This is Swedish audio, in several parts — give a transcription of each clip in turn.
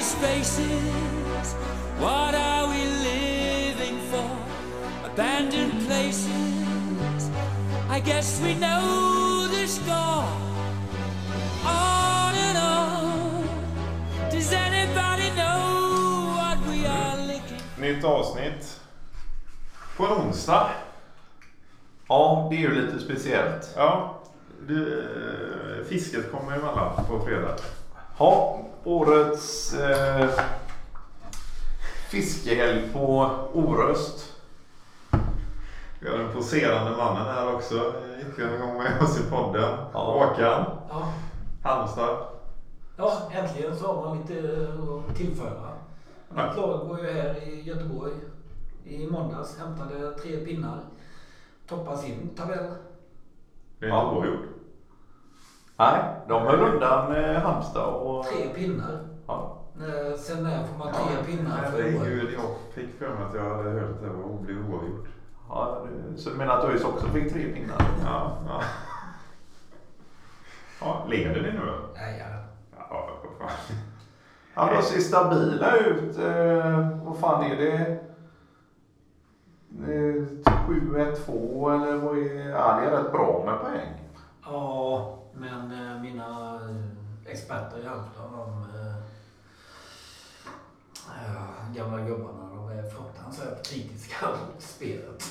empty spaces. What are we living for? Abandoned places. I guess we know the score. On and on. Does anybody know what we are looking Nytt avsnitt. På onsdag. Ja, det är ju lite speciellt. Ja. Du, eh, fisket kommer emellan på fredag. Ja, årets eh, fiskehelg på Oröst. Vi har den poserande mannen här också. Ytterligare en gång med oss i podden. Ja. Håkan. Ja. Halmstad. ja, äntligen så har man lite att tillföra. Mitt lag var ju här i Göteborg i måndags. Hämtade tre pinnar. Toppar sin tabell. Det är Ja. inte oavgjort. Nej, de höll undan eh, Halmstad och... Tre pinnar. Ja. Eh, Sen när får man tre pinnar för. Herregud, jag fick för mig att jag hade hört att det var blev oavgjort. Ja, det- så du menar att ÖIS också fick tre pinnar? Ja, ja. Ja, leder ni nu då? Nej, ja. Ja, vad fan. Ja, de ser stabila ut. Eh, vad fan är det? Eh, 7-1-2 eller vad är... Ja, det är rätt bra med poäng. ja, men eh, mina eh, experter i Halmstad, de eh, gamla gubbarna, de är fruktansvärt kritiska mot spelet.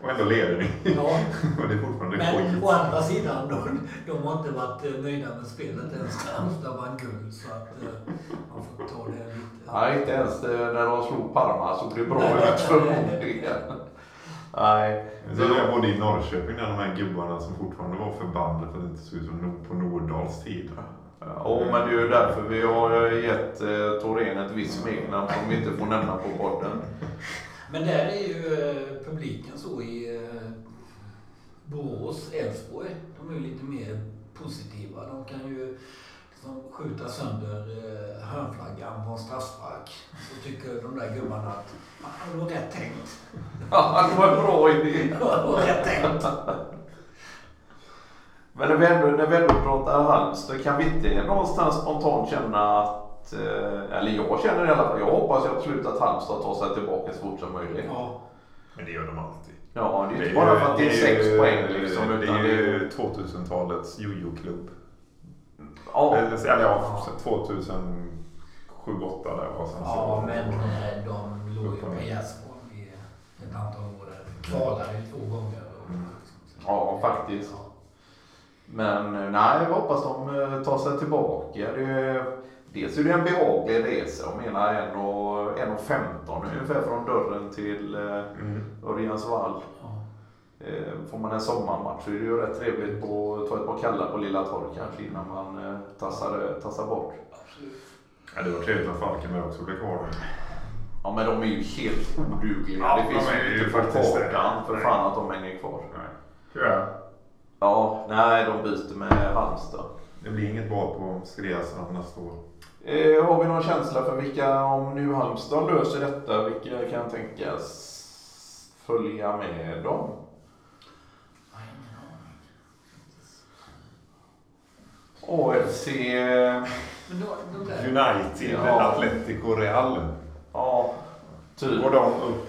Och ändå leder ni. Ja, Och det är fortfarande Men skit. å andra sidan, de, de har inte varit eh, nöjda med spelet ens när Halmstad vann guld. Så att eh, man får ta det lite... Nej, inte ens det, när de slog Parma såg det bra ut förmodligen. Nej. Så jag bodde i Norrköping där de här gubbarna som fortfarande var förbannade för att det inte såg ut som på Nordals tid. Ja, men det är ju därför vi har gett eh, Torén ett visst smeknamn som vi inte får nämna på podden. Men där är ju eh, publiken så i eh, Borås, Elfsborg. De är ju lite mer positiva. De kan ju liksom skjuta sönder eh, hörnflaggan på en straffspark. Så tycker de där gubbarna att "Ah, det var rätt tänkt. Ja, det var en bra idé. Det var rätt tänkt. Men när vi ändå, när vi ändå pratar Halmstad, kan vi inte någonstans spontant känna att, eh, eller jag känner det i alla fall, jag hoppas ju absolut att Halmstad tar sig tillbaka så fort som möjligt. Ja, Men det gör de alltid. Ja, det är ju inte bara för att det är sex poäng liksom, Det utan är det är ju 2000-talets jojo-klubb. Ja, Eller, eller ja, 2007 2008 där och sen ja så... men eh, de låg ju på gärdsgården i ett antal år. där. Kvalade ju två gånger. Och, Mm. liksom, Ja, faktiskt. Ja. Men eh, nej, jag hoppas de eh, tar sig tillbaka. Det, dels är det en behaglig resa. Jag menar 1.15 ungefär från dörren till Mm. Örjansvall. Eh, Får man en sommarmatch så är det ju rätt trevligt att ta ett par kallar på Lilla Torg kanske innan man eh, tassar, tassar bort. Absolut. Ja, det var trevligt att Falkenberg också blev kvar. Ja men de är ju helt odugliga. Ja, det finns de ju inte på faktiskt det. kartan för Nej. fan att de hänger kvar. Nej. Tyvärr. Ja, nej de byter med Halmstad. Det blir inget bra på Skreasand nästa år. Eh, har vi någon känsla för vilka, om nu Halmstad löser detta, vilka kan tänkas följa med dem? Nej, ingen aning. AFC, eh, United, Ja. Atletico Real. ja, typ. Går de upp?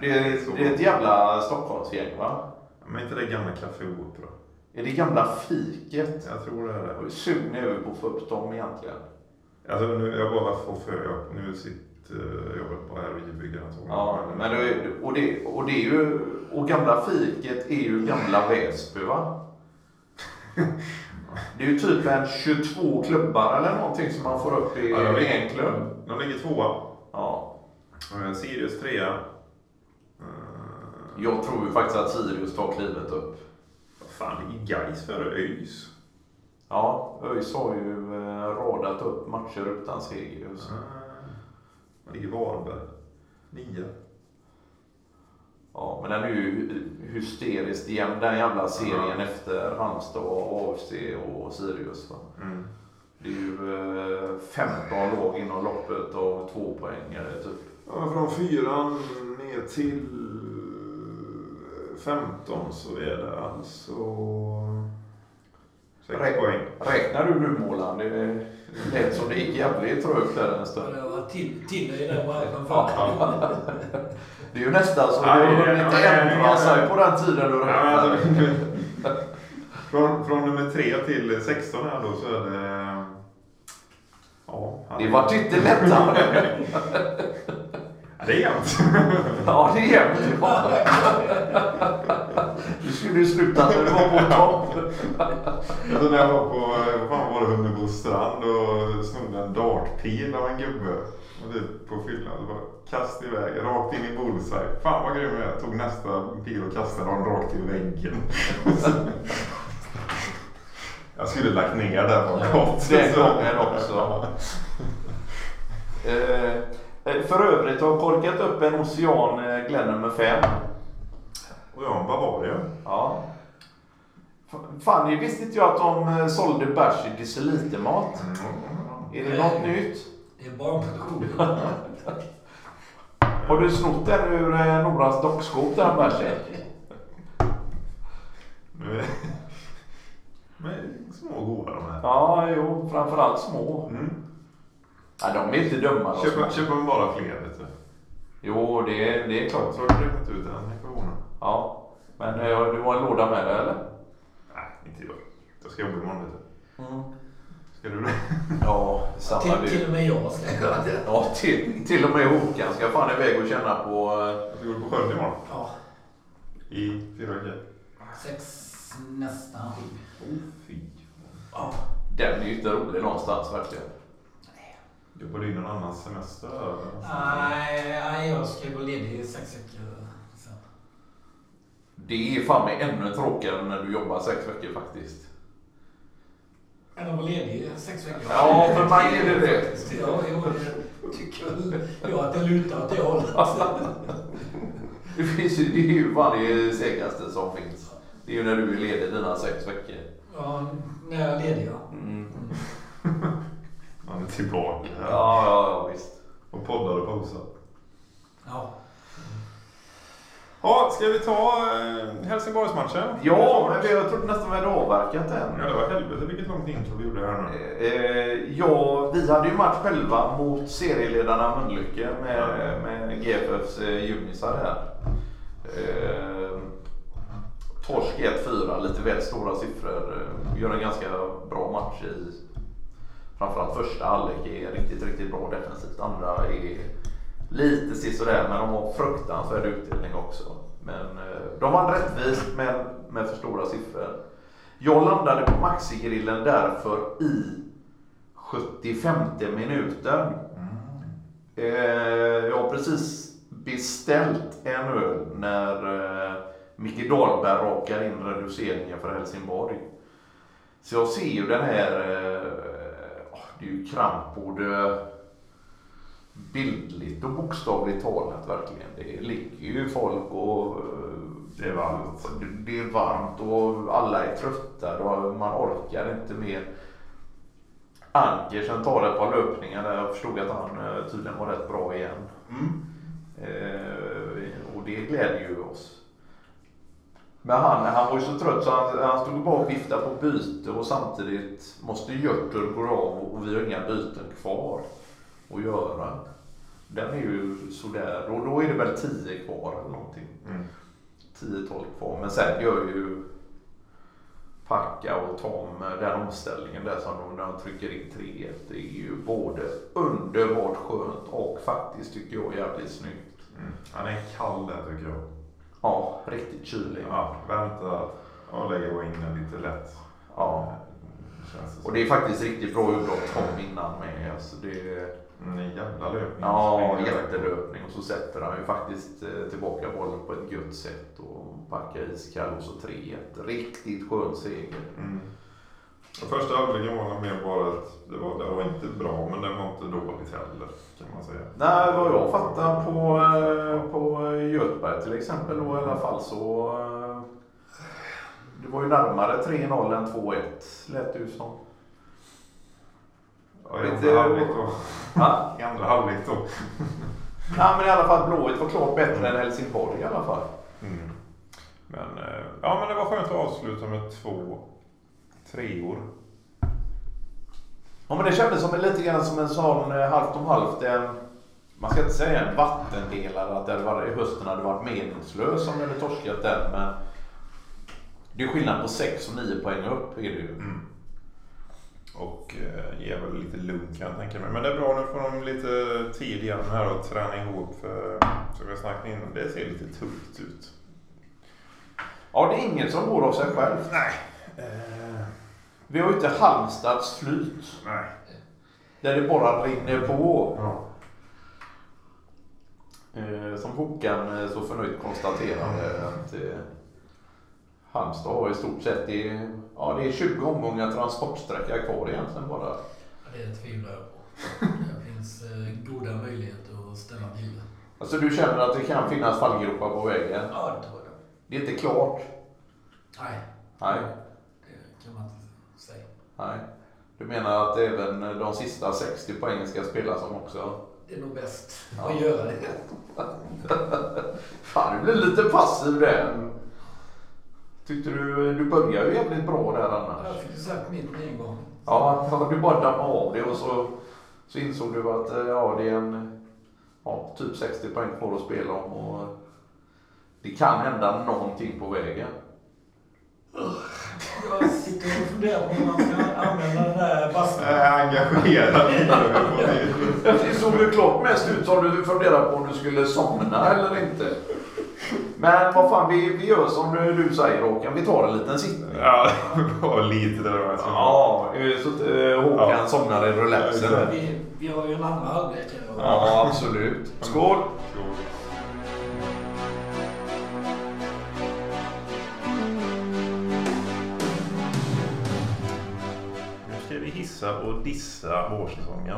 Det är, det är ett jävla Stockholmsgäng va? Men inte det gamla Café Opera? Är det gamla fiket? Jag tror det är det. Jag är sugen på att få upp dem egentligen. Alltså nu, jag bara får för jag, nu sitter jag bara här och bygger en sån. Ja, men det, är- och, det, och det är ju, och gamla fiket är ju gamla Väsby va? Det är ju typ en 22 klubbar eller någonting som man får upp i Ja, de ligger- en klubb. De ligger tvåa. Ja. Eh, Sirius trea. Eh, Jag tror ju faktiskt att Sirius tar klivet upp. Vad fan, är Gais före ÖIS. Ja, ÖIS har ju eh, radat upp matcher utan seger just. Ligger Varberg. Nia. Ja, men den är ju hysteriskt jämn den jävla serien efter Halmstad, och AFC och Sirius. Va? Mm. Det är ju eh, 15 lag inom loppet av två poängare typ. Ja, från fyran ner till 15 så är det alltså... Sex poäng. Räknar du nu Målan? Det lät som det gick jävligt trögt där en stund. det var till, i den branschen. Det är ju nästan så det har hunnit ändra sig på den tiden du räknar. alltså, från, från nummer 3 till 16 här då så är det... Ja, han- Det vart inte lättare. Ja, Det är jämnt. Ja, det är jämnt. Ja. Du skulle ju slutat när du var på topp. Alltså när jag var på, fan var det, Hunnebo strand och snodde en dartpil av en gubbe. Och typ på fyllan. Så bara kast iväg, rakt in i bullseye. Fan vad grym jag är. Tog nästa pil och kastade den rakt i väggen. jag skulle lagt ner där bakom. Den gången också. Eh, för övrigt har jag korkat upp en Ocean eh, Glen nummer 5. Och jag en Bavaria. Ja. F- Fan, det visste inte jag att de eh, sålde bärs i decilitermat. Är det något nytt? Det är barnproduktion. Har du snott den ur eh, Noras dockskåp den bärsen? Men- små goda de här. Ja, jo, framförallt små. Mm. Ja, de är inte dumma. de små. Köper, köper man bara fler vet du. Jo, det, är- det är klart. Så har du räknat ut den ekvationen. Ja. Men eh, det var en låda med det eller? Nej, inte jag. Jag ska jobba imorgon vet du. Mm. Ska du det? Ja, samma Till, till och med jag ska göra det. Ja, till, till och med Håkan ska fan iväg och känna på... eh, Jag ska gå på sjön imorgon. Ja, I fyra veckor. sex, nästan sju. Oh, fy. Ja. Den är ju inte rolig någonstans verkligen. Jobbar du in någon annans semester? Nej, jag ska gå ledig i sex veckor. Det är fan mig ännu tråkigare när du jobbar sex veckor faktiskt. Än att vara ledig i sex veckor. Ja, för mig är det det. Ja, jo, det tycker jag att det lutar åt det hållet. Det, finns ju, det är ju fan det segaste som finns. Det är ju när du är ledig dina sex veckor. Ja, när jag är ledig ja. Mm. Han är tillbaka. Ja, ja, ja, visst. Och poddar och posar. Ja, Ja, ska vi ta eh, Helsingborgsmatchen? Ja, men jag trodde nästan vi hade avverkat den. Ja, det var helvete vilket långt intro vi gjorde här nu. Eh, ja, vi hade ju match själva mot serieledarna Mölnlycke med, med GFFs eh, junisar här. Eh, torsk 1-4, lite väl stora siffror. Gör en ganska bra match i framförallt första halvlek är riktigt, riktigt bra defensivt. Andra är lite sisådär men de har fruktansvärd utdelning också. Men eh, de vann rättvist men med för stora siffror. Jag landade på Maxigrillen därför i 75 minuten. Eh, jag har precis beställt en öl när eh, Micke Dahlberg rakar in reduceringen för Helsingborg. Så jag ser ju den här, åh, det är ju kramp både bildligt och bokstavligt talat verkligen. Det ligger ju folk och eh, Det är varmt. det- är varmt och alla är trötta och man orkar inte mer. Ankersen tar ett par löpningar där jag förstod att han eh, tydligen var rätt bra igen. Mm. Eh, och det glädjer ju oss. Men han, han var ju så trött så han, han stod bara och viftade på byte och samtidigt måste Görter gå av och vi har inga byten kvar att göra. Den är ju sådär och då är det väl 10 kvar eller någonting. Mm. 10-12 kvar. Men sen gör ju Packa och Tom den omställningen där som de, när de trycker in 3-1. Det är ju både underbart skönt och faktiskt tycker jag jävligt snyggt. Mm. Han är kall där tycker jag. Ja, riktigt kylig. Ja, vänta och lägga in den lite lätt. Ja. Det Och det är faktiskt riktigt bra gjort av Tom innan med. Alltså det, Mm, en jävla löpning. ja, jättelöpning och så sätter han ju faktiskt eh, tillbaka bollen på ett gött sätt och packar iskall och så 3-1. Riktigt skön seger. Mm. Och första halvleken var nog mer bara att det var, det var inte bra men det var inte dåligt heller kan man säga. Nej, vad jag fattar på, eh, på Göteborg till exempel då i alla fall så eh, det var ju närmare 3-0 än 2-1 lät det ju som. Ja, I Lite- andra halvlek då. Ja. I andra halvlek då. Ja, men i alla fall Blåvitt var klart bättre än Helsingborg i alla fall. Mm. Men, eh, ja, men det var skönt att avsluta med två treor. Ja men det kändes som lite grann som en sån eh, halvt om halvt. En, man ska inte säga en vattendelare att det hade varit, hösten hade varit meningslös om ni hade torskat den. Men det är skillnad på 6 och 9 poäng upp är det ju. Mm. Och eh, ger väl lite lugn kan jag tänka mig. Men det är bra, nu får de lite tid igen här och träna ihop. För, som vi har snackat innan, det ser lite tufft ut. Ja det är ingen som går av sig själv. Nej. Eh, Vi har ju inte Halmstads flyt. nej. Där det bara rinner på. Ja. Eh, som Håkan eh, så förnöjt konstaterade att eh, Halmstad har i stort sett det är, ja, det är 20 omgångar transportsträcka kvar egentligen bara. Ja, det tvivlar jag på. Det finns eh, goda möjligheter att ställa till. Alltså du känner att det kan finnas fallgropar på vägen? Ja, det tror jag. Det är inte klart? Nej, Nej. det kan man inte säga. Nej. Du menar att även de sista 60 poängen ska spelas om också? Det är nog bäst Ja. att göra det. Fan, du blir lite passiv där. Tyckte du, du började ju jävligt bra där annars. Jag fick ju sagt mitt en gång. Ja, du bara dammade av det och så, så insåg du att eh, ja, det är en ja, typ 60 poäng kvar att spela om och det kan hända någonting på vägen. Jag sitter och funderar på hur man ska använda den där bastun. Jag är engagerad. Det såg ju klart mest ut som du funderade på om du skulle somna eller inte. Men vad fan, vi, vi gör som du, du säger Håkan, vi tar en liten sittning. ja, var lite där. Alltså. Ja, eh, så att eh, Håkan Ja. somnar i relaxen. Ja, Vi, vi har ju en andra halvlek. Ja, absolut. Skål! Skål. Nu ska vi hissa och dissa vårsäsongen.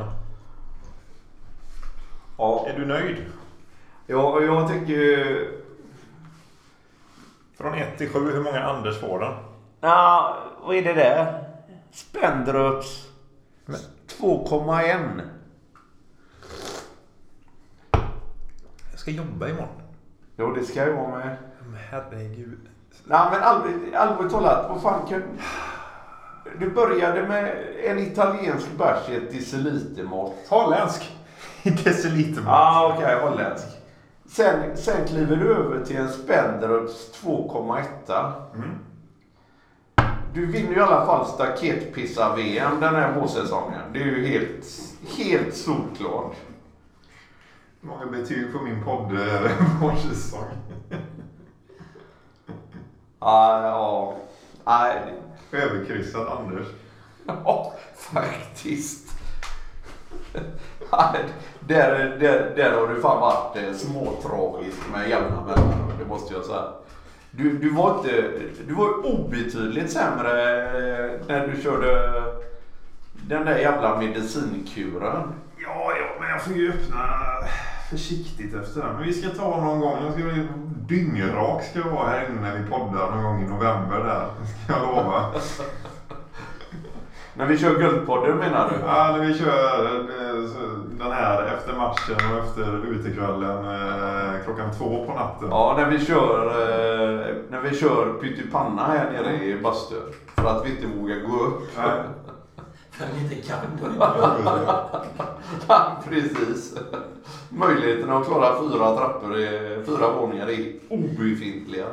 Ja, Är du nöjd? jag, jag tycker ju... Från 1 till 7, hur många Anders får den? Ja, vad är det där? Spendrups 2,1. Jag ska jobba imorgon. Jo, det ska jag vara med. Men herregud. Nej, men allvarligt, talat, vad fan kan... Du började med en italiensk bärs i ett decilitermått. Holländsk! Deciliter. Ja, okej, holländsk. Sen, sen kliver du över till en Spendrups 2,1. Mm. Du vinner ju i alla fall staketpissar-VM den här vårsäsongen. Det är ju helt, helt solklart. Många betyg på min podd eh, vårsäsong? Ja, ja. Nej, Överkryssad Anders. ja, faktiskt. Där, där, där har du fan varit eh, småtragisk med jämna mellanrum, det måste jag säga. Du, du var inte, du var obetydligt sämre eh, när du körde den där jävla medicinkuren. Ja, ja, men jag får ju öppna försiktigt efter den. Men vi ska ta någon gång. Jag ska bli dyngrak ska jag vara här inne när vi poddar någon gång i november där. Ska jag lova. När vi kör Guldpodden menar du? Ja, när vi kör eh, den här efter matchen och efter utekvällen eh, klockan två på natten. Ja, när vi kör, eh, när vi kör pyttipanna här nere i bastun. För att vi inte vågar gå upp. Nej. För vi inte kan. Ja, precis. Möjligheten att klara fyra trappor, fyra våningar är obefintliga.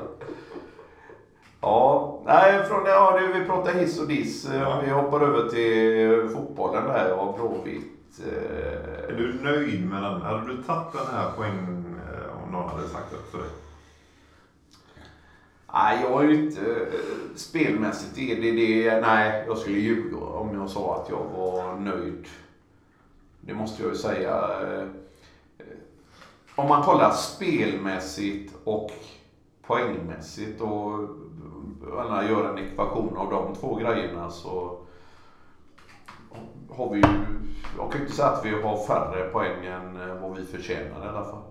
Ja, nej, från det, ja, det, vi pratar hiss och diss. Ja. Vi hoppar över till fotbollen där och Blåvitt. Är Eh, du nöjd med den? Hade du tagit den här poängen eh, om någon hade sagt det till dig? Nej, jag är ju inte... eh, Spelmässigt är det det... Nej, jag skulle ljuga om jag sa att jag var nöjd. Det måste jag ju säga. eh, eh, Om man kollar spelmässigt och poängmässigt och en ekvation av de två grejerna så har vi ju... Jag kan inte säga att vi har färre poäng än eh, vad vi förtjänar i alla fall.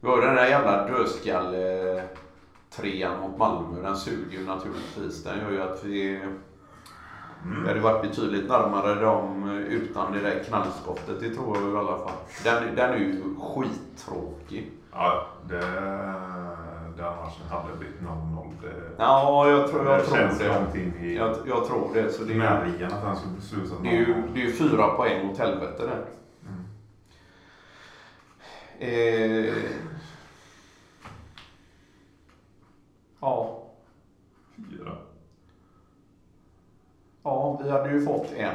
Vi har ju den där jävla dödskalle trean mot Malmö, den suger ju naturligtvis. Den gör ju att vi... Vi hade varit betydligt närmare dem utan det där knallskottet, det tror jag i alla fall. Den, den är ju skittråkig. Ja, det den matchen hade blivit 0-0. Det, Ja, jag tror, jag det tror känns det. in i Jag, jag tror det. Så det är, märgen att han skulle sluta det är ju det är ju fyra poäng åt helvete där. Mm. Eh, ja. Fyra. ja, vi hade ju fått en.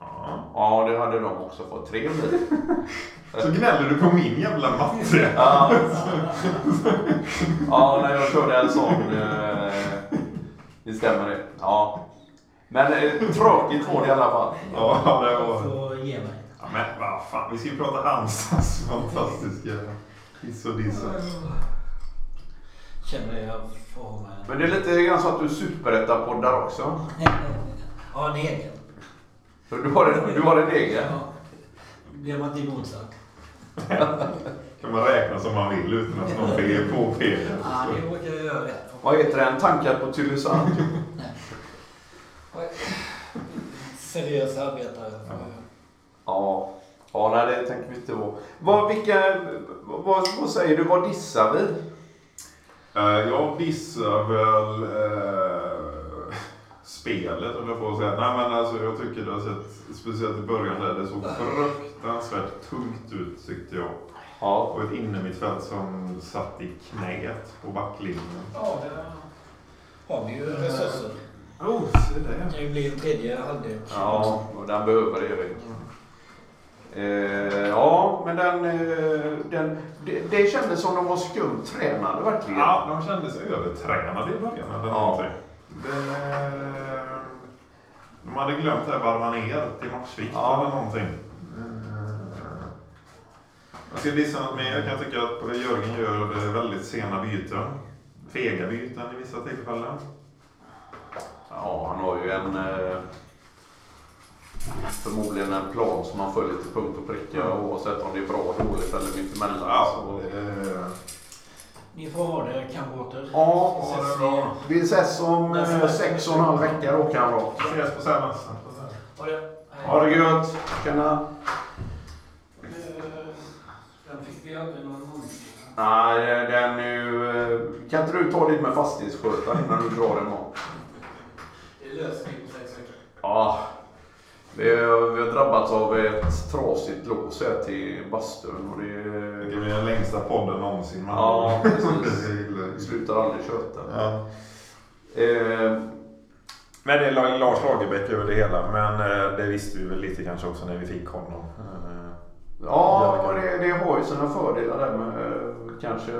Ja. Ja, det hade de också fått. Tre blir Så gnäller du på min jävla matte. Ja, ja när jag körde en sån. Eh, det stämmer det. Ja. Men eh, tråkigt var det i alla fall. Ja, det var... får ge mig. Ja, men vad fan, vi ska ju prata Halmstads fantastiska hiss och diss. Känner jag får. Men det är lite grann så att du superettapoddar också. Ja, en egen. Så Du har en, du har en egen. Ja. Blir man inte emotsagd? Kan man räkna som man vill utan att någon ber påpekar. Ja, det råkar jag göra rätt. Vad heter den? Tankar på Tylösand? Seriös arbetare. Ja. Ja, nej det tänker vi inte på. Vad, vilka, vad, vad säger du? Vad dissar vi? Eh, Jag dissar väl eh, spelet, om jag får säga. Nej, men alltså, jag tycker det har sett, speciellt i början där, det såg fruktansvärt tungt ut tyckte jag. Ja. Och ett innermittfält som satt i knät på backlinjen. Ja, det har vi ju resurser. Oh, se Det det. kan ju bli en tredje halvlek. Ja, och den behöver det. Erik. Eh, ja, men den, eh, den, det, det kändes som de var skumt tränade verkligen. Ja, de kändes övertränade i början eller Ja. någonting. Det, de hade glömt det här varva ner till matchvikt Ja. eller någonting. Jag ska dissa något mer. Jag kan tycka att Jörgen gör väldigt sena byten. Fega byten i vissa tillfällen. Ja, han har ju en... Eh, förmodligen en plan som han följer till punkt och pricka oavsett om det är bra, dåligt eller mittemellan. Ja, Så- det, Ni får ha det kamrater. Ja, Ses det är i- bra. Vi ses om eh, sex och en halv vecka då kamrat. ses på Sävans. Ha det. Ha det gött. Tjena. Eh, Den fick vi aldrig någon gång. Nej, den är ju... eh, Kan inte du ta dit med fastighetsskötaren innan du drar emot? Det löser vi på sex veckor. Ja. Vi har, vi har drabbats av ett trasigt lås här till bastun och det... Det blir den längsta podden någonsin. men- Ja, precis. Vi slutar aldrig köta. Ja. Eh, Men det är Lars Lagerbäck över det hela. Men eh, det visste vi väl lite kanske också när vi fick honom. Eh, ja, det, det har ju sina fördelar där med eh, kanske...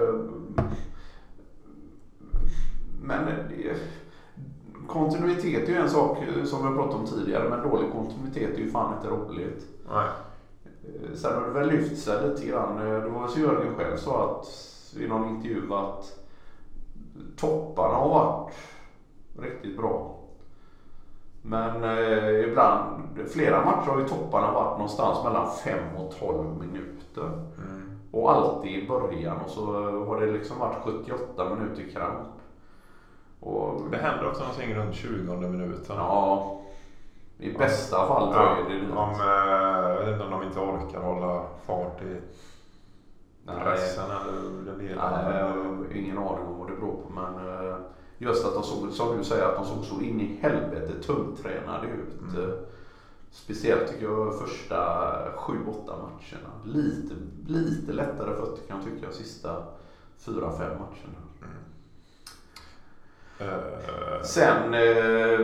Men det, kontinuitet är ju en sak eh, som vi har pratat om tidigare, men dålig kontinuitet är ju fan inte roligt. Nej. Eh, Sen har det väl lyft sig lite grann. Eh, Det var väl så Jörgen själv sa att, i någon intervju att topparna har varit riktigt bra. Men eh, ibland, flera matcher har ju topparna varit någonstans mellan 5 och 12 minuter. Mm. Och alltid i början och så har det liksom varit 78 minuter kramp. Och, Det händer också någonting runt 20 minuten. ja, i bästa fall Ja, dröjer det dit. om, eh, jag vet inte om de inte orkar hålla fart i Nej. pressen eller det blir. Nej, har ingen aning om vad det beror på men eh, just att de såg, som du säger, att de såg så in i helvete tungtränade ut. Mm. Eh, Speciellt tycker jag första 7-8 matcherna. Lite, lite lättare fötter kan jag tycka sista 4-5 matcherna. Eh, Sen eh,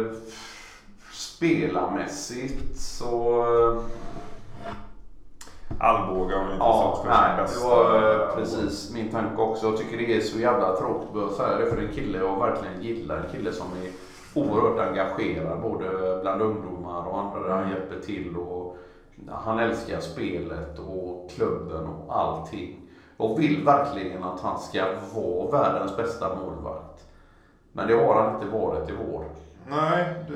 spelarmässigt så... Eh, Alvbåga har inte ja, stått för sin nej, det bästa. var eh, precis min tanke också. Jag tycker det är så jävla tråkigt att säga det för en kille jag verkligen gillar. En kille som är oerhört engagerad både bland ungdomar och andra han hjälper till. Och han älskar spelet och klubben och allting. Och vill verkligen att han ska vara världens bästa målvakt. Men det har han inte varit i vår. Nej, det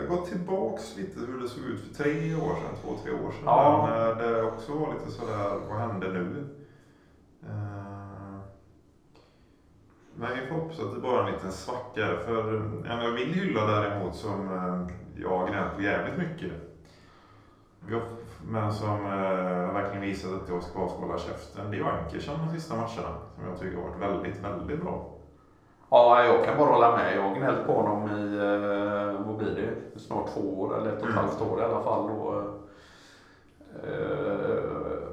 har gått tillbaks lite hur det såg ut för tre år sedan, två, tre år sedan. Ja. När det också var lite sådär, vad hände nu? Eh, Men vi får hoppas att det bara är en liten svacka. För en jag vill hylla däremot som eh, jag har gnällt på jävligt mycket. Men som eh, verkligen visat att jag ska hålla käften. Det är ju Ankersen de sista matcherna. Som jag tycker har varit väldigt, väldigt bra. Ja, jag kan bara hålla med. Jag har gnällt på honom i, eh, vad blir det, snart två år eller ett och ett Mm. halvt år i alla fall. Och, eh,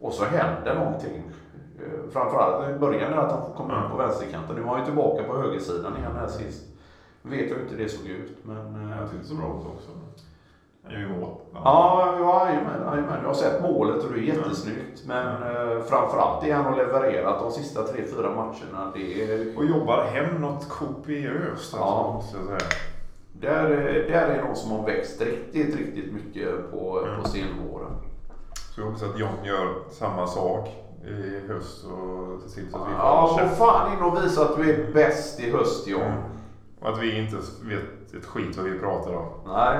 och så händer någonting. Eh, Framförallt i början där att han Mm. upp på vänsterkanten. Nu var han ju tillbaka på högersidan igen här sist. Vet jag hur inte det såg ut men... Jag tyckte det så bra ut också. Ju mål. Ja, ja jajamän, jajamän. Jag har sett målet och det är jättesnyggt. Men eh, framförallt det han har levererat de sista tre, fyra matcherna. Det är Och jobbar hem något kopiöst. Ja. Alltså, måste jag säga. Där, där är någon som har växt riktigt, riktigt mycket på, Mm. på senvåren. Så jag hoppas att John gör samma sak i höst och ser till så att vi får Ja, gå fan in och visa att du är bäst i höst John. Mm. Och att vi inte vet ett skit vad vi pratar om. Nej.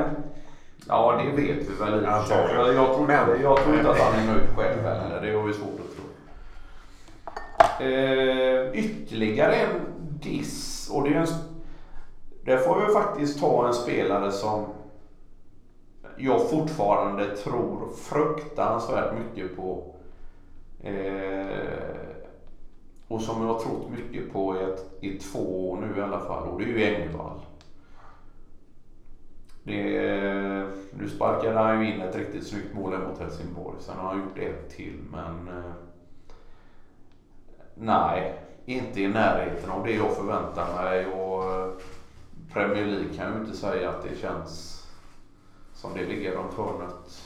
Ja, det vet vi väl i för sig. Antagligen. Jag tror, Men- jag tror inte att han är nöjd själv heller. Det har vi svårt att tro. Eh, ytterligare en diss. Och det är en, där får vi faktiskt ta en spelare som jag fortfarande tror fruktansvärt mycket på. Eh, och som jag har trott mycket på i, ett, i två år nu i alla fall. Och det är ju Engvall. Det, nu sparkade han ju in ett riktigt snyggt mål mot Helsingborg. Sen har han gjort ett till men... Eh, nej, inte i närheten av det jag förväntar mig. Och eh, Premier League kan ju inte säga att det känns som det ligger runt hörnet.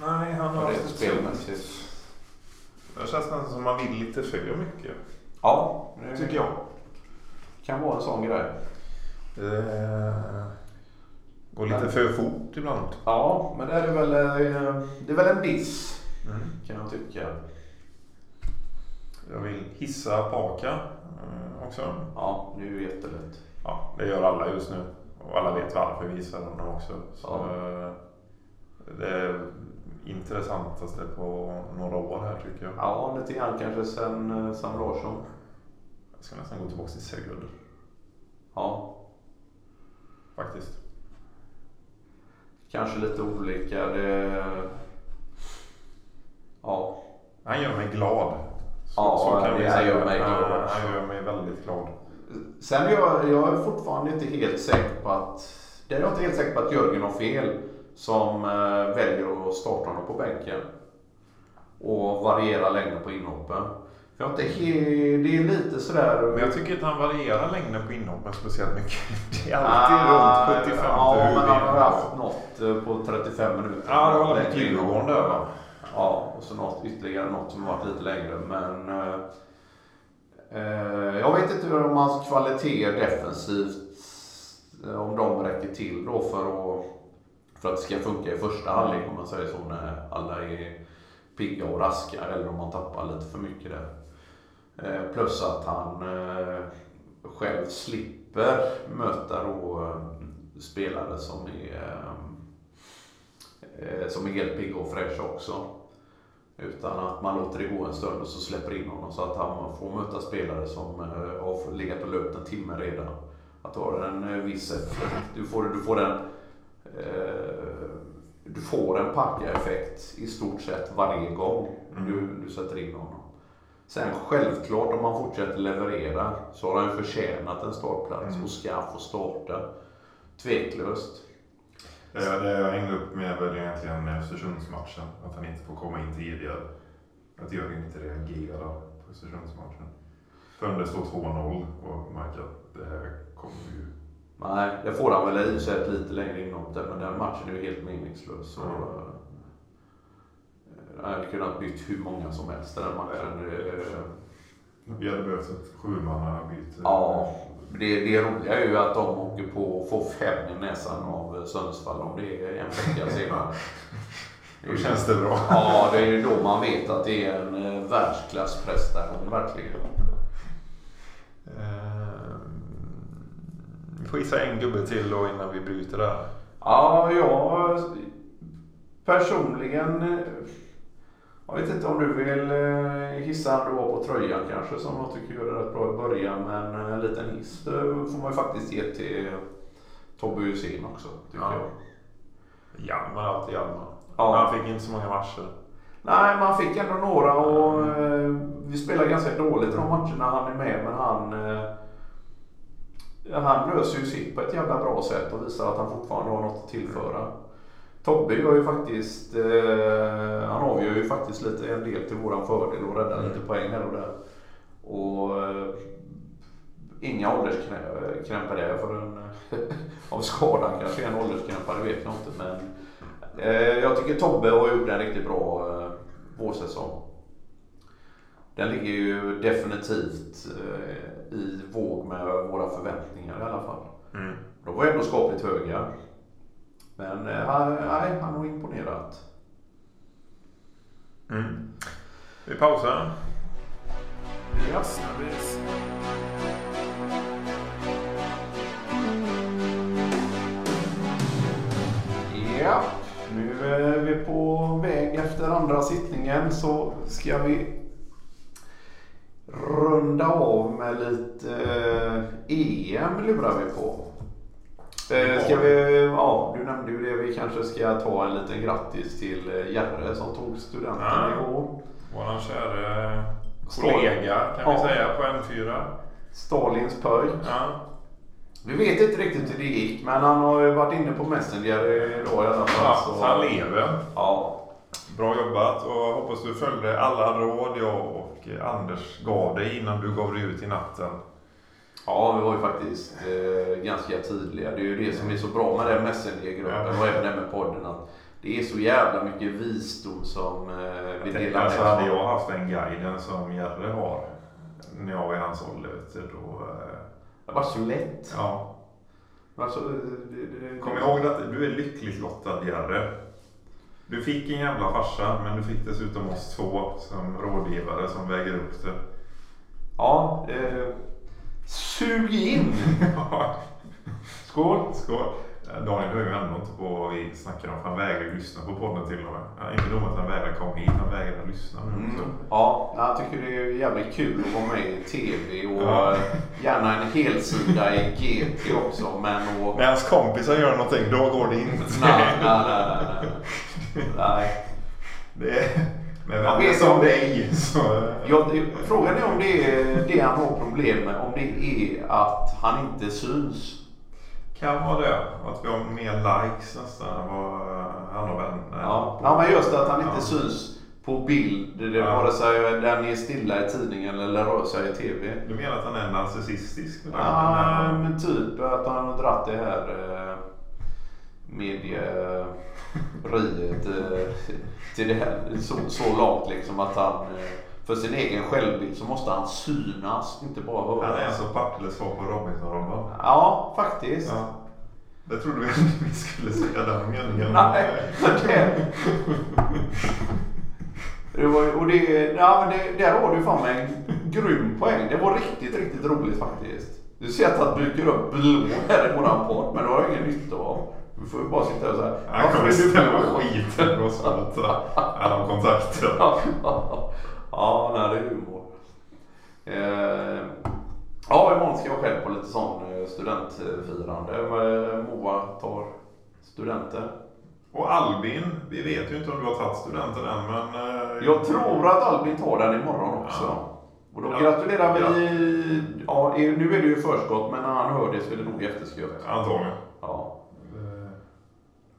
Nej, han har ett spelmässigt. Det känns nästan som man vill lite för mycket. Ja, det Tycker jag. kan vara en sån grej. Det går lite för fort ibland. Ja, men det är väl, eh, det är väl en diss Mm. kan jag tycka. Jag vill hissa Paka eh, också. Ja, det är ju jättelätt. Ja, det gör alla just nu. Och alla vet varför vi gissar honom också. Så, Ja. eh, Det är intressantaste på några år här tycker jag. Ja, lite grann kanske sen Sam Larsson. Jag ska nästan gå tillbaka till Söder Ja, faktiskt. Kanske lite olika. Det... Ja, Han gör mig glad. Så, Ja, kan det- vi säga. gör mig glad Han- gör mig väldigt glad. Sen är jag, jag är fortfarande inte helt säker på att... Det är jag inte helt säker på att Jörgen har fel som eh, väljer att starta honom på bänken. Och variera längden på inhoppen. Jag he- det är lite sådär... Men jag tycker inte han varierar längden på inhoppen speciellt mycket. Det är alltid runt 75 Ah, Ja, men han har haft något eh, på 35 minuter. Ja, det var Längre Djurgården där va? Ja, och så något, ytterligare något som har varit lite längre. Men eh, eh, jag vet inte om hans kvaliteter defensivt, eh, om de räcker till då för att, för att det ska funka i första halvlek om man säger så när alla är pigga och raska eller om man tappar lite för mycket där. Eh, plus att han eh, själv slipper möta då eh, spelare som är som är helt pigga och fräscha också. Utan att man låter det gå en stund och så släpper in honom så att han får möta spelare som har legat och löpt en timme redan. Att du har en viss effekt. Du får, du får den eh, du får en packa-effekt i stort sett varje gång Mm. du, du sätter in honom. Sen självklart om han fortsätter leverera så har han ju förtjänat en startplats Mm. och ska få starta. Tveklöst. Det, det jag hängde upp med väl egentligen Östersundsmatchen. Att han inte får komma in tidigare. Att Jörgen inte reagerar på Östersundsmatchen. Förrän det står 2-0 och märker att det här kommer ju... Nej, det får han väl i sig ett lite längre inhopp där, men den matchen är ju helt meningslös. Mm. eh, Jag hade kunnat bytt hur många som helst den matchen. Eh, Vi hade behövt ett sjumannabyte. Ja, det, det roliga är ju att de åker på och får fem i näsan av Sundsvall om det är en vecka senare. Då känns det bra. Ja, det är ju då man vet att det är en eh, världsklassprestation verkligen. Vi får gissa en gubbe till då innan vi bryter där. Ja, jag personligen... eh, Jag vet inte om du vill eh, hissa han du har på tröjan kanske som jag tycker gör det rätt bra i början. Men en liten hiss får man ju faktiskt ge till Tobbe Hysén också tycker Ja. jag. Hjalmar, alltid Hjalmar. Ja. Han fick inte så många matcher. Nej, man fick ändå några och eh, vi spelar ganska dåligt i de matcherna han är med. Men han, han löser ju sitt på ett jävla bra sätt och visar att han fortfarande har något att tillföra. Tobbe gör ju faktiskt, eh, han avgör ju faktiskt lite en del till våran fördel och räddar lite poäng här och där. Och eh, inga ålderskrämpar där för en, av skadan kanske en ålderskrämpa, det vet jag inte. Men eh, jag tycker Tobbe har gjort en riktigt bra eh, vårsäsong. Den ligger ju definitivt eh, i våg med våra förväntningar i alla fall. Mm. De var ändå skapligt höga. Men eh, nej, han har imponerat. Mm. Vi pausar. Yes. Ja, nu är vi på väg efter andra sittningen så ska vi runda av med lite eh, EM lurar vi på. Eh, Ska vi, ja, du nämnde ju det. Vi kanske ska ta en liten grattis till eh, Jerre som tog studenten Ja. igår. Kära Skål. kollega kan vi Ja. säga på N4. Stalins pojk. Ja. Vi vet inte riktigt hur det gick men han har ju varit inne på Messenger idag i alla fall. Ja, så han lever. Ja. Bra jobbat och hoppas du följde alla råd jag och Anders gav dig innan du gav dig ut i natten. ja, vi var ju faktiskt eh, ganska tydliga. Det är ju det som är så bra med den Messenger-gruppen och även den med podden. Att det är så jävla mycket visdom som eh, vi Jag delar med alltså, oss hade jag haft den guiden som Jerry har när jag var i hans ålder, då... eh, Det var så lätt. Ja. Alltså, det, det, Kom ihåg att du är lyckligt lottad Jerry. Du fick en jävla farsa, men du fick dessutom oss två som rådgivare som väger upp det. Ja, eh, sug in! Skål! Skål! Eh, Daniel hör ju ändå inte på vad vi snackar om, för han vägrar lyssna på podden till och med. Ja, inte nog att han vägrar komma hit, han vägrar lyssna nu. Mm. Ja, jag tycker det är jävligt kul att vara med i TV och Ja. gärna en helsida i GP också. Men och, När hans kompisar gör någonting, då går det inte. nej, nej, nej, nej, nej. Det är, men vem vet som om- dig så... Ja, det, frågan är om det är det han har problem med. Om det är att han inte syns. Kan vara det. Att vi har mer likes nästan än vad han har vänner. Ja, ja men just att han inte Ja. syns på bild. Det, Ja. Vare sig den är stilla i tidningen eller rör sig i TV. Du menar att han är narcissistisk? Ja, men typ att han har dratt det här eh, medieriet eh, till det här så, så långt liksom att han eh, för sin egen självbild så måste han synas, inte bara Han är höras. alltså Partilles svar på Robinson-Robban. Ja, faktiskt. Ja. Det trodde vi inte vi skulle säga den meningen. Nej, det... det var, och det, ja, men det, där har du fan med en grym poäng. Det var riktigt, riktigt roligt faktiskt. Du ser att han dyker upp blå här i våran podd, men det har jag ingen nytta av. Du får ju bara sitta och säga Han kommer stämma skiten på oss ta alla kontakter. ja, nej, det är humor. Eh, ja, imorgon ska jag själv på lite sån eh, studentfirande. Eh, Moa tar studenter. Och Albin, vi vet ju inte om du har tagit studenten än men... eh, Jag tror att Albin tar den imorgon också. Ja. Och då Ja. gratulerar vi. Ja, i- nu är det ju förskott men när han hör det så är det nog efterskott. Antagligen. Ja.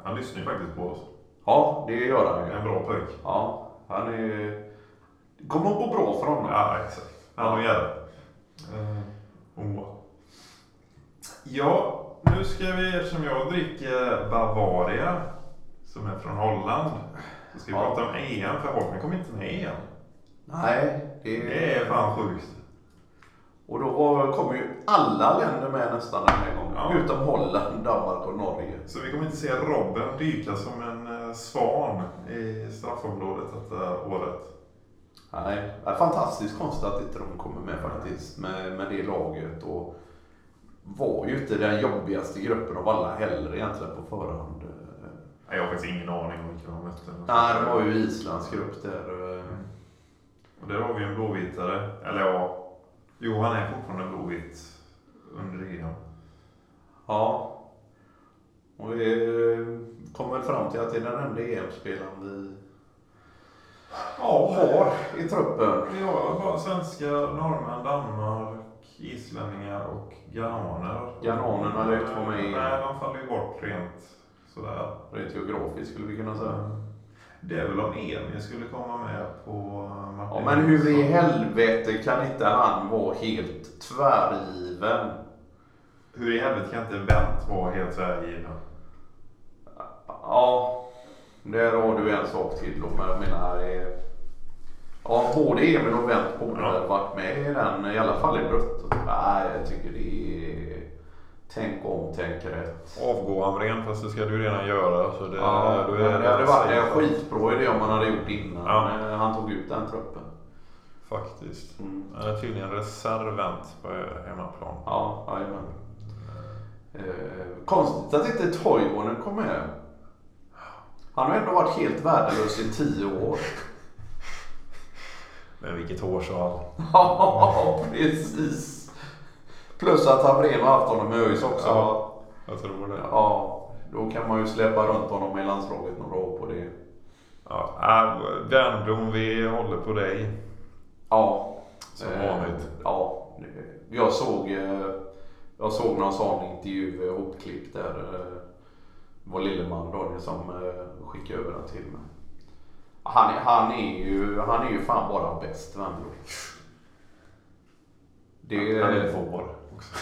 Han lyssnar ju faktiskt på oss. ja, det gör han En ju. bra pojk. Ja, han är... Det kommer att gå bra för honom. Ja, exakt. Han och och Moa. Ja, nu ska vi, eftersom jag dricker Bavaria, som är från Holland, så ska vi Ja. prata om EM, för Holland kom inte med EM. Nej, det Det är fan sjukt. Och då var- kommer ju alla länder med nästan den här gången. Ja. Utom Holland, Danmark och Norge. Så vi kommer inte se Robben dyka som en eh, svan i straffområdet detta året. Nej, det är fantastiskt konstigt att inte de kommer med faktiskt. Med, med det laget. Och var ju inte den jobbigaste gruppen av alla heller egentligen på förhand. Nej, Jag har faktiskt ingen aning om vilka de mötte. Nej, de var ju Islands grupp där. eh. Och där har vi en blåvitare. Eller ja, jo han är fortfarande blåvit under EM. Ja. Och det kommer fram till att det är den enda EM-spelaren vi Ja, har i truppen. Vi har bara svenskar, norrmän, Danmark, islänningar och ghananer. Ghananerna lär inte vara med i- Nej, de faller ju bort rent sådär. Rent geografiskt skulle vi kunna säga. Det är väl om Emil skulle komma med på Martin Ja, men hur i helvete kan inte han vara helt tvärgiven? Hur i helvete kan inte Wendt vara helt tvärgiven? Ja, där har du en sak till då. Men jag menar, ja, både Emil och Wendt borde Ja. varit med i den, i alla fall i bruttot. Nej, jag tycker det är... Tänk om, tänk rätt. Avgå Hamrén, fast det ska du redan göra. Så det, Ja, då är det hade varit en skitbra idé om man hade gjort innan Ja. han tog ut den truppen. Faktiskt. Mm. Han är tydligen reservent på hemmaplan. Ja, jajamän. Eh, konstigt att inte Toivonen kom med. Han har ändå varit helt värdelös i tio år. Men vilket hårsval. Ja, precis. Plus att Hamrén har haft honom i ÖIS också. Ja. Ja. Jag tror det. då kan man ju släppa runt honom i landslaget några år på det. Ja, äh, Wernbloom, vi håller på dig. Ja. Som Eh, vanligt. Ja. Jag såg, eh, jag såg någon sån intervju, eh, hopklipp där. eh, Det var Lilleman Daniel som eh, skickade över den till mig. Han, är- han, är ju, han är ju fan bara bäst, Wernbloom. Det, Han är forward också.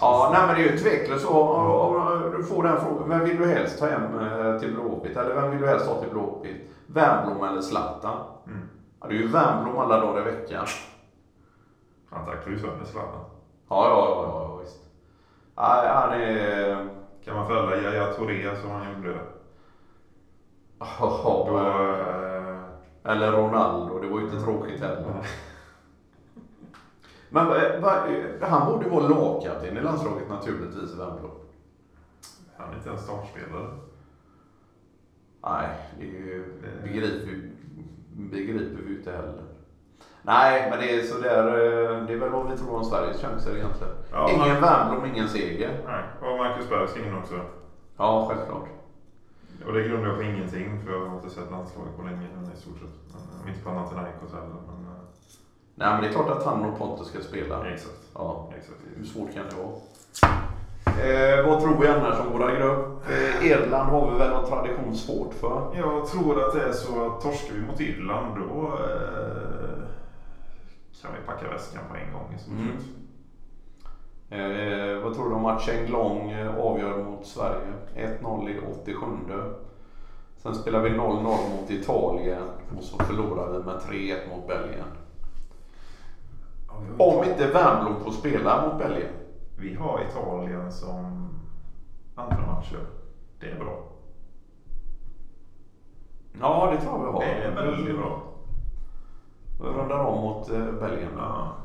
Ja, nej men det är ju tveklöst så. Om, du får den frågan. Vem vill du helst ta hem eh, till Blåvitt? Eller vem vill du helst ha till Blåvitt? Wernbloom eller Zlatan? Mm. Ja, det är ju Wernbloom alla dagar i veckan. Han tacklar ju sönder Zlatan. Ja, ja, ja, ja. Nej, han är... Kan man fälla Yahya Touré som han gjorde? Ja, Då, eh, Eller Ronaldo, det var ju inte tråkigt heller. Men eh, va, eh, han borde ju vara lagkapten i landslaget naturligtvis, Wernbloom. han är inte ens startspelare. Nej, det är ju, begriper, begriper vi inte heller. Nej, men det är sådär, eh, det är väl vad vi tror om Sveriges chanser egentligen. Ja, ingen man- Wernbloom, ingen seger. Nej, och Marcus Berg ska in också. Ja, självklart. Och det grundar jag på ingenting för jag har inte sett landslaget på länge nu i stort sett. Men, inte Panathinaikos heller. Men, Nej, men det är klart att han och Pontus ska spela. eh, exakt. Ja, exakt. hur svårt kan det vara? Eh, vad tror vi annars om våra grupp? Eh, Irland har vi väl någon tradition svårt för. Jag tror att det är så att torskar vi mot Irland då eh, kan vi packa väskan på en gång i stort Mm. sett. Eh, vad tror du om att Cheng Long eh, avgör mot Sverige? 1-0 i 87. Sen spelar vi 0-0 mot Italien och så förlorar vi med 3-1 mot Belgien. Om inte Wernbloom får spela mot Belgien. Vi har Italien som andra matcher. Det är bra. Ja, det tror jag vi har. Det är väldigt bra. Vi rundar om mot eh, Belgien. Ja.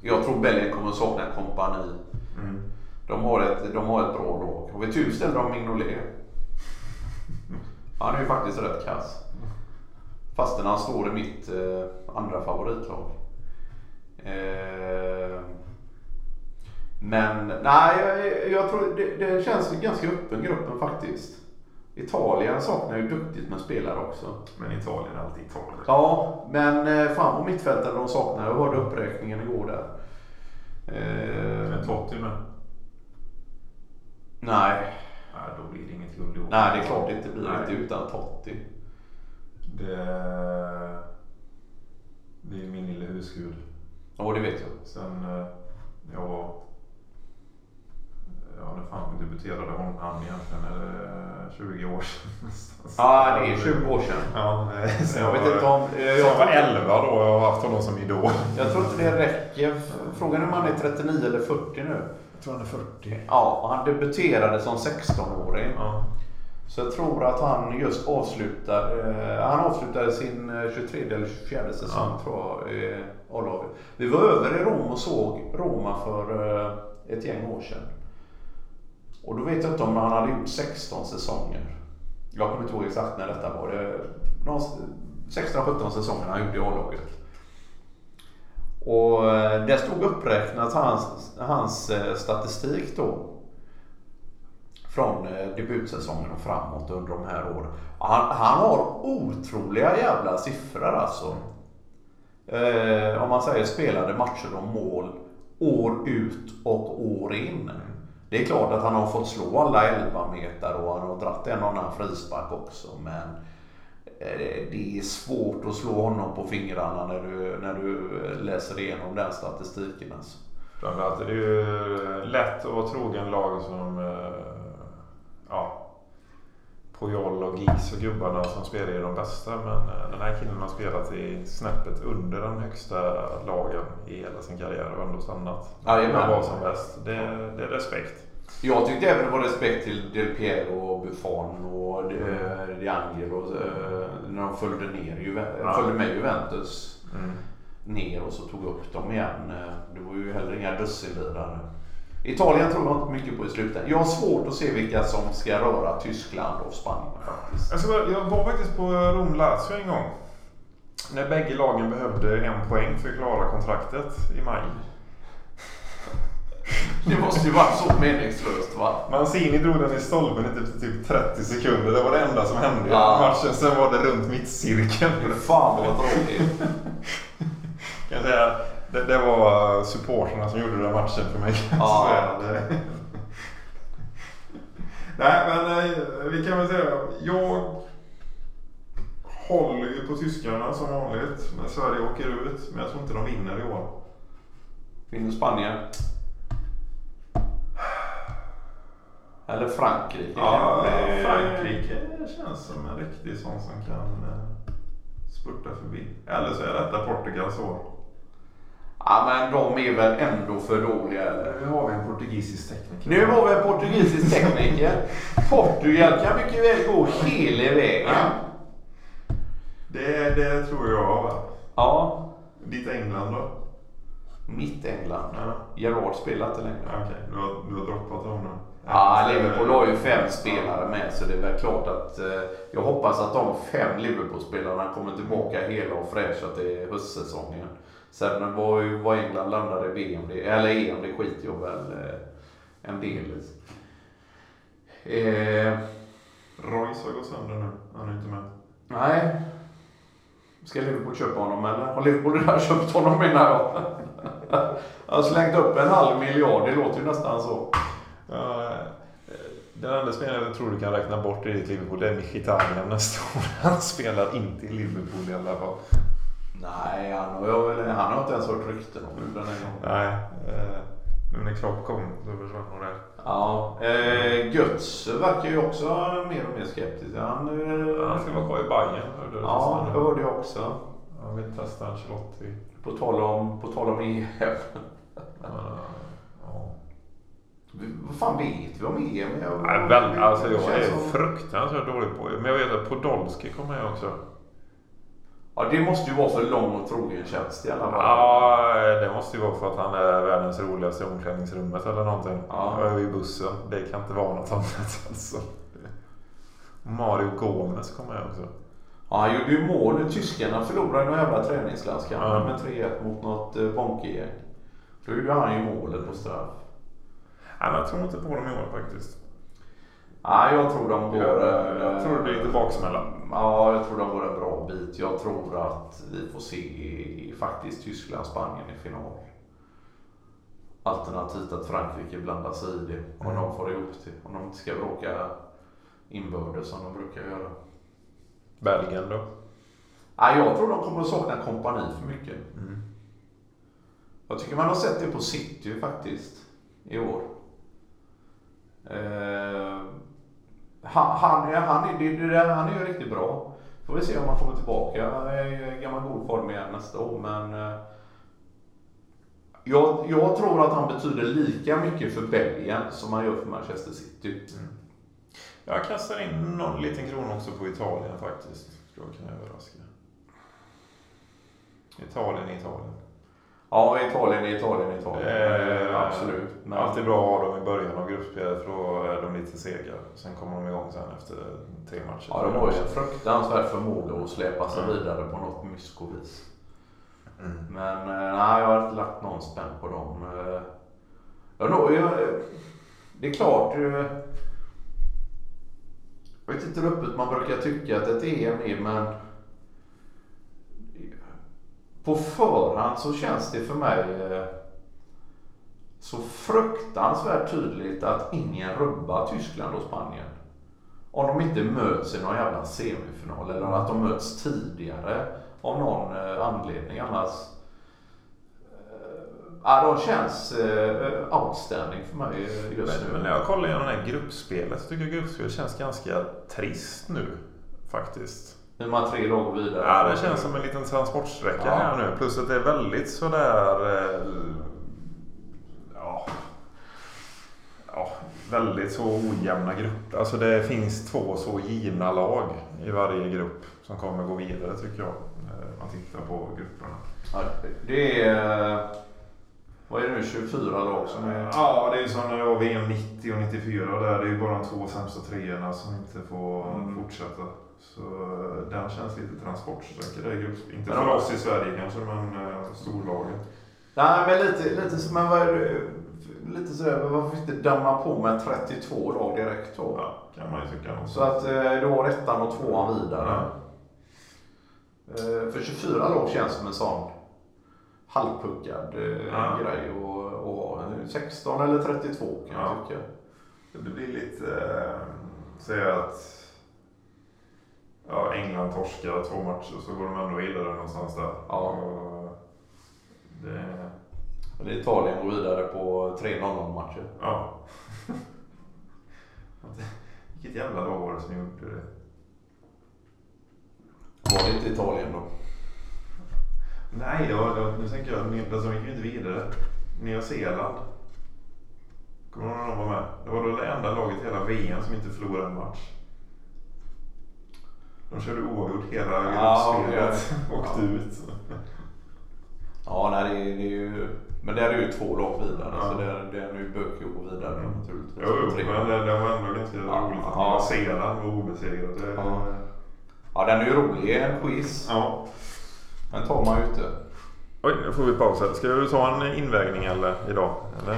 Jag tror Belgien kommer sakna kompani. Mm. De har ett, de har ett bra lag. Och tur ställer de Mignolet. Han är ju faktiskt rätt kass. Fastän han står i mitt eh, andra favoritlag. Eh, men nej, jag, jag tror det, det känns ganska öppen gruppen faktiskt. Italien saknar ju duktigt med spelare också. Men Italien är alltid Italien. Ja, men eh, fan på mittfältet de saknar. Jag hörde uppräkningen igår där. Men Totti med. nej, Nej, då blir det inget guld i år. nej det är klart det inte blir Nej. inte utan Totti. Det, det är min lille husgud. Ja, det vet jag. Sen eh, jag var... Ja, när fan debuterade hon han egentligen? Är det 20 år sedan? Ja, det är 20 år sedan. Ja, sen Jag vet var- inte om... eh, Jag, jag var 11 då och jag har haft honom som idol. jag tror inte det räcker. Frågan är om han är 39 eller 40 nu. Jag tror han är 40. Ja, och han debuterade som 16-åring. Ja. Så jag tror att han just avslutar, eh, han avslutade sin eh, 23 eller 24 säsong Ja. tror jag, A-laget. Vi var över i Rom och såg Roma för eh, ett gäng år sedan. Och då vet jag inte om han hade gjort 16 säsonger. Jag kommer inte ihåg exakt när detta var. Det, 16-17 säsonger han gjorde i A-laget. Och där det stod uppräknat hans, hans eh, statistik då. från eh, debutsäsongen och framåt under de här åren. Han, han har otroliga jävla siffror alltså. Eh, om man säger spelade matcher och mål år ut och år in. Det är klart att han har fått slå alla 11 meter och han har dratt en och annan frispark också. Men eh, det är svårt att slå honom på fingrarna när du, när du läser igenom den statistiken. Alltså. Framförallt är det ju lätt att vara trogen lag som eh, ja, Pujol och Giggs och gubbarna som spelar i de bästa. Men eh, den här killen har spelat i snäppet under den högsta lagen i hela sin karriär och ändå stannat. Jajamän. Han var som bäst. Det, det är respekt. Jag tyckte även det var respekt till Del Piero och Buffon och eh, D'Angelo eh, när de följde, ner, Ja. följde med Juventus Mm. ner och så tog upp dem igen. Det var ju heller inga dussinlirare. Italien tror jag inte mycket på i slutändan. Jag har svårt att se vilka som ska röra Tyskland och Spanien faktiskt. Bara, jag var faktiskt på Rom-Lazio en gång. När bägge lagen behövde en poäng för att klara kontraktet i maj. Det måste ju vara så meningslöst va? Mancini drog den i stolpen i typ, typ 30 sekunder. Det var det enda som hände i Ja. matchen. Sen var det runt mittcirkeln. Fan vad tråkigt. Kan säga. Det, det var supporterna som gjorde den matchen för mig. Ja. Nej, men eh, vi kan väl säga. Jag håller ju på tyskarna som vanligt när Sverige åker ut. Men jag tror inte de vinner i år. Vinner Spanien? Eller Frankrike? Ja, Det- Frankrike känns som en riktig sån som kan eh, spurta förbi. Eller så är detta Portugals år. Ja men de är väl ändå för dåliga eller? Nu har vi en portugisisk tekniker. Nu har vi en portugisisk tekniker. Portugal kan mycket väl gå hela vägen. Ja. Det, det tror jag va? Ja. Ditt England då? Mitt England. Ja. Gerard spelar inte längre. Okej, du, har, du har droppat honom. Ja, Liverpool har ju fem spelare med så det är väl klart att eh, jag hoppas att de fem Liverpool-spelarna kommer tillbaka hela och fräscha till höstsäsongen. Sen var ju vad England landade VM, det, eller EM, det skiter jag väl eh, en del i. Eh, Royce har gått sönder nu. Han är inte med. nej. Ska Liverpool köpa honom eller? Har Liverpool redan köpt honom menar jag? Jag har slängt upp en halv miljard, det låter ju nästan så. Ja, eh, den enda spelaren jag tror du kan räkna bort i ditt Liverpool det är Mkhitaryan nästa år. Han spelar inte i Liverpool i alla fall. Nej, han har, jag han har inte ens hört rykten om nu den här gången. Nej, eh, nu när Klopp kom då försvann nog det. Ja, eh, Götz verkar ju också mer och mer skeptisk. Han, eh, Han ska vara kvar i Bayern hörde du Ja, det hörde jag också. Han vill testa Ancelotti. På tal om, på tal om EM. Vad fan vet vi om EM? Jag, Nej, väl, alltså jag är fruktansvärt dålig på Men jag vet att Podolski kommer med också. Ja, det måste ju vara för lång och trogen tjänst i alla fall. Ja, det måste ju vara för att han är världens roligaste i omklädningsrummet eller någonting. Ja. Ja. I bussen. Det kan inte vara något annat alltså. Mario Gomez kommer med också. Ja, han gjorde ju mål. Tyskarna förlorade någon jävla träningslandskamp Ja. med 3-1 mot något eh, Bonke-gäng. Då gjorde han ju målet på straff. Nej, men jag tror inte på dem i år faktiskt. Ja, jag tror de går... Jag, eh, jag tror det blir lite baksmälla. Ja, jag tror de går en bra bit. Jag tror att vi får se faktiskt Tyskland-Spanien i final. Alternativt att Frankrike blandar sig i det. Om Mm. de får ihop det. Om de inte ska bråka inbördes som de brukar göra. Belgien då? Ja, jag tror de kommer att sakna kompani för mycket. Mm. Jag tycker man har sett det på City faktiskt i år. Eh, han, han, är, han, det, det han är ju riktigt bra. Får vi se om han kommer tillbaka i gammal god form igen nästa år. Men eh, jag, jag tror att han betyder lika mycket för Belgien som han gör för Manchester City. Mm. Jag kastar in någon liten krona också på Italien faktiskt. Tror jag kan överraska. Italien, Italien. Ja, Italien är Italien, Italien. Eh, Absolut. Men, Alltid bra att ha dem i början av gruppspelet för då är de lite sega. Sen kommer de igång sen efter tre matcher. Ja, de har ju en fruktansvärd förmåga att släpa sig Mm. vidare på något myskovis. Mm. Men eh, nej, jag har inte lagt någon spänn på dem. Eh, Jag, nog- jag, det är klart, eh, vet inte hur öppet man brukar tycka att ett EM är men på förhand så känns det för mig eh, så fruktansvärt tydligt att ingen rubbar Tyskland och Spanien. Om de inte möts i någon jävla semifinal eller att de möts tidigare av någon eh, anledning. Annars eh, Ja, de känns outstanding för mig just nu. men när jag kollar igenom det här gruppspelet så tycker jag gruppspelet känns ganska trist nu. Faktiskt. Nu är man tre lag vidare. Ja, det känns som en liten transportsträcka Ja. här nu. Plus att det är väldigt sådär... eh, Ja, ja, väldigt så ojämna grupper. Alltså det finns två så givna lag i varje grupp som kommer gå vidare tycker jag. eh, Om man tittar på grupperna. Ja, det är... eh, Vad är det nu? 24 lag som är... Ja, det är som när det var VM 90 och 94. Där det är ju bara de två sämsta treorna som inte får Mm. fortsätta. Så eh, den känns lite transportsträcka. Det är grupps- Inte för oss i Sverige kanske, men uh, storlagen. Nej, men lite, lite som... Det? Lite sådär, varför inte damma på med 32 lag direkt då? Ja, kan man ju tycka. någonstans. Så att eh, då har ettan och tvåan vidare. Eh, För 24 lag känns som en sån halvpuckad eh, Ja. grej att ha. 16 eller 32 kan Ja. jag tycka. Det blir lite... Eh, säga att ja, England torskar två matcher så går de ändå vidare någonstans där. Ja. Och det, Eller Italien går vidare på 3-0 matcher. ja. Vilket jävla lag var det som gjorde det? Var det inte Italien då? Nej, det var, det nu tänker jag, Ny- alltså, de gick ju inte vidare. Nya Zeeland. Kommer du ihåg när de var med? Det var då det enda laget i hela VM som inte förlorade en match. De körde oavgjort hela Ja, okej. Åkte Ja. ut. Ja, nej, det, är, det är ju... Men där är ju två lag vidare Ja. så där, där är ju bökig att gå vidare Mm. naturligtvis. Jo, jo, men det, det var ändå ganska Ja, roligt att ja. Zeeland var obesegrat. Det, Ja. Ja, den är ju rolig. En quiz. ja. Den tar man ju inte. Oj, nu får vi pausa. Ska du ta en invägning eller, idag? Eller?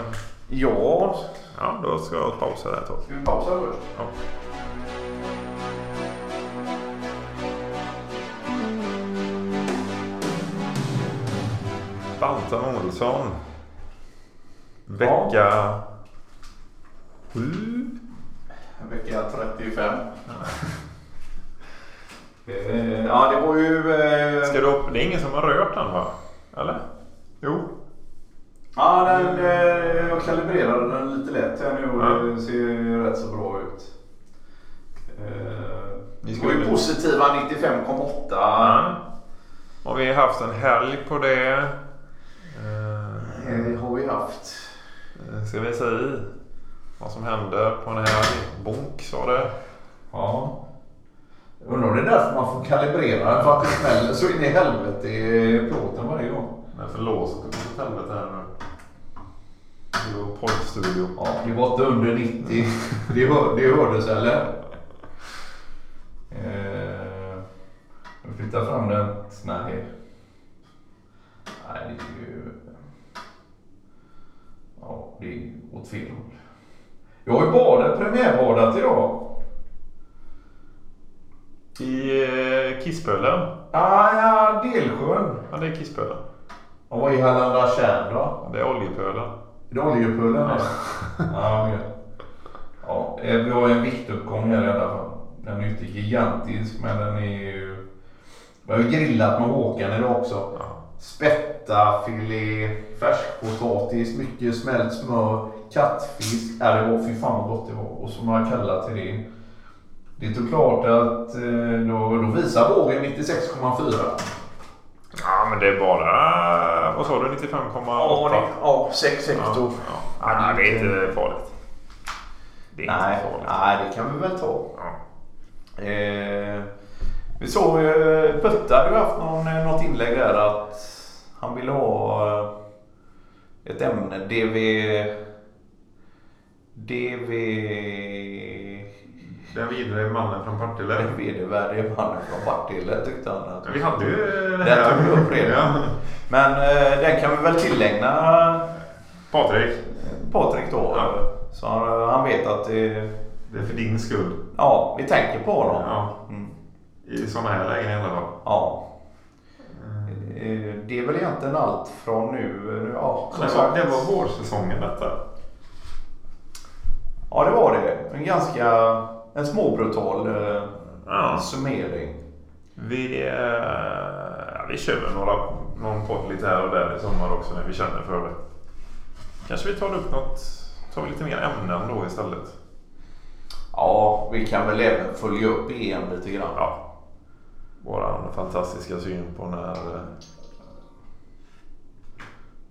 Ja, Ja, då ska jag pausa där ett tag. ska vi pausa först? Ja. Bantam Olsson. Vecka... Sju? Vecka 35. Eh, ja, det var ju... eh, Ska du upp? Det är ingen som har rört den va? Eller? Jo. Ja, den, eh, jag kalibrerade den lite lätt här nu och Ja. det ser ju rätt så bra ut. Eh, Vi var ju positiva 95,8. Ja. Har vi haft en helg på det? Eh, Eh, har vi haft. Ska vi säga i vad som händer på en helg? Bonk sa det. Ja. Undrar om det är därför man får kalibrera den för att det smäller så in i helvete i plåten varje gång. Men för låset gått åt helvete här nu. I vår poddstudio. Ja, det var inte under 90. Det, hör, det hördes eller? Eh, jag flyttar fram den. Nej. Nej, det är ju... Ja, det är åt fel håll. Jag har ju badat, premiärbadat idag. I eh, Kisspölen. Ah, ja, Delsjön. Ja, det är Kisspölen. Och vad är Hallanda Kärr då? Det är Oljepölen. Är det Oljepullen? Ja. ja, okej. ja, eh, vi har en viktuppgång här i alla fall. Den är ju inte gigantisk men den är ju... Vi har ju grillat med Håkan idag också. Ja. Spätta, filé, färskpotatis, mycket smält smör, kattfisk. Ja, det var fy fan vad gott det var. Och så några kallar till det. Det tog klart att eh, då, då visar vågen 96,4. ja, men det är bara... Vad sa du? 95,8? ja 6 Ja, ja. ja, det är inte farligt. Det är Nej, inte farligt. nej, det kan vi väl ta. Ja. Eh, vi såg eh, Putte hade ju haft någon, eh, något inlägg där att han ville ha eh, ett ämne. DV... DV... Den vidare mannen från Partille. Den vedervärdige mannen från Partille tyckte han. Att Vi hade ju det Den tog vi upp redan. Ja. Men eh, den kan vi väl tillägna Patrik. Patrik då. Ja. Så han, han vet att det, Det är för din skull. Ja, vi tänker på honom. Ja. Mm. I sådana här lägen i alla fall. Ja. Eh, Det är väl egentligen allt från nu. nu ja, Det var, det var vårsäsongen detta. Ja, det var det. En ganska en småbrutal eh, Ja. summering. Vi, eh, ja, vi kör väl några, någon podd lite här och där i sommar också när vi känner för det. Kanske vi tar upp något, tar vi lite mer ämnen då istället. Ja, vi kan väl även följa upp EM lite grann. Ja vår fantastiska syn på när... Eh,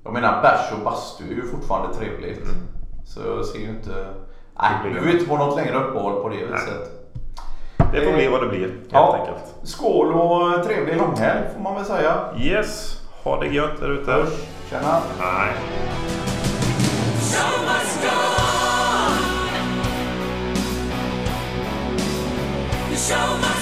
jag menar bärs och bastu är ju fortfarande trevligt. Mm. Så jag ser ju inte... Nej, vi behöver inte få något längre uppehåll på det viset. Det får bli vad det blir helt ja. enkelt. Skål och trevlig långhelg får man väl säga. Yes, ha det gött där ute. Tjena. Nej. show must